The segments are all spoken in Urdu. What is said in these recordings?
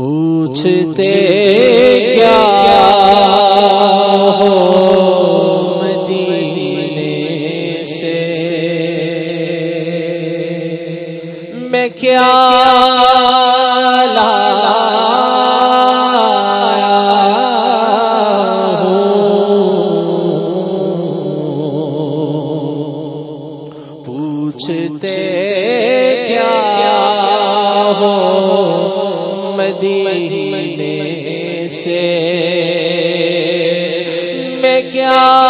پوچھتے کیا ہو مدینے سے؟ میں کیا پوچھتے کیا ہو مدینے سے۔ میں کیا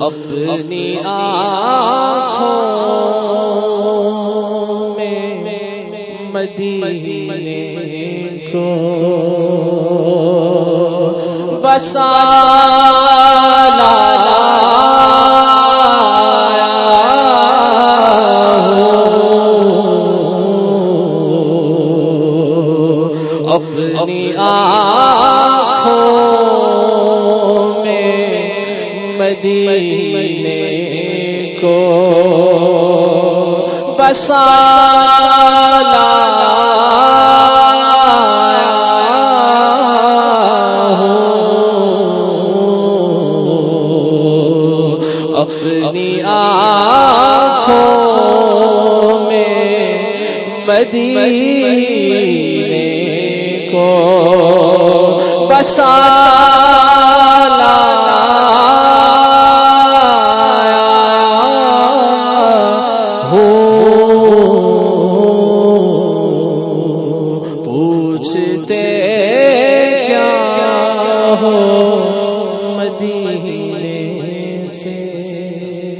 اپنی آنکھوں میں مدینے کو۔ بسا اپنی آنکھوں میں مدینے کو بسا اپنی آنکھوں میں مدینے کو بسا پوچھتے کیا ہو مدینے